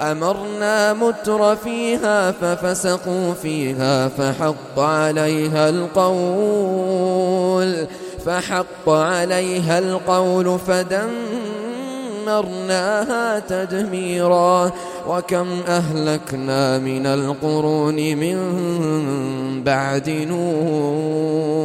أمرنا متر فيها ففسقوا فيها فحق عليها القول فحق عليها القول فدمرناها تدميرا وكم أهلكنا من القرون من بعد نوح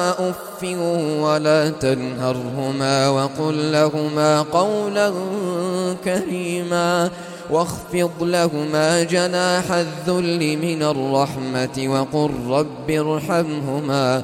أف ولا تنهرهما وقل لهما قولا كريما واخفض لهما جناح الذل من الرحمة وقل رب ارحمهما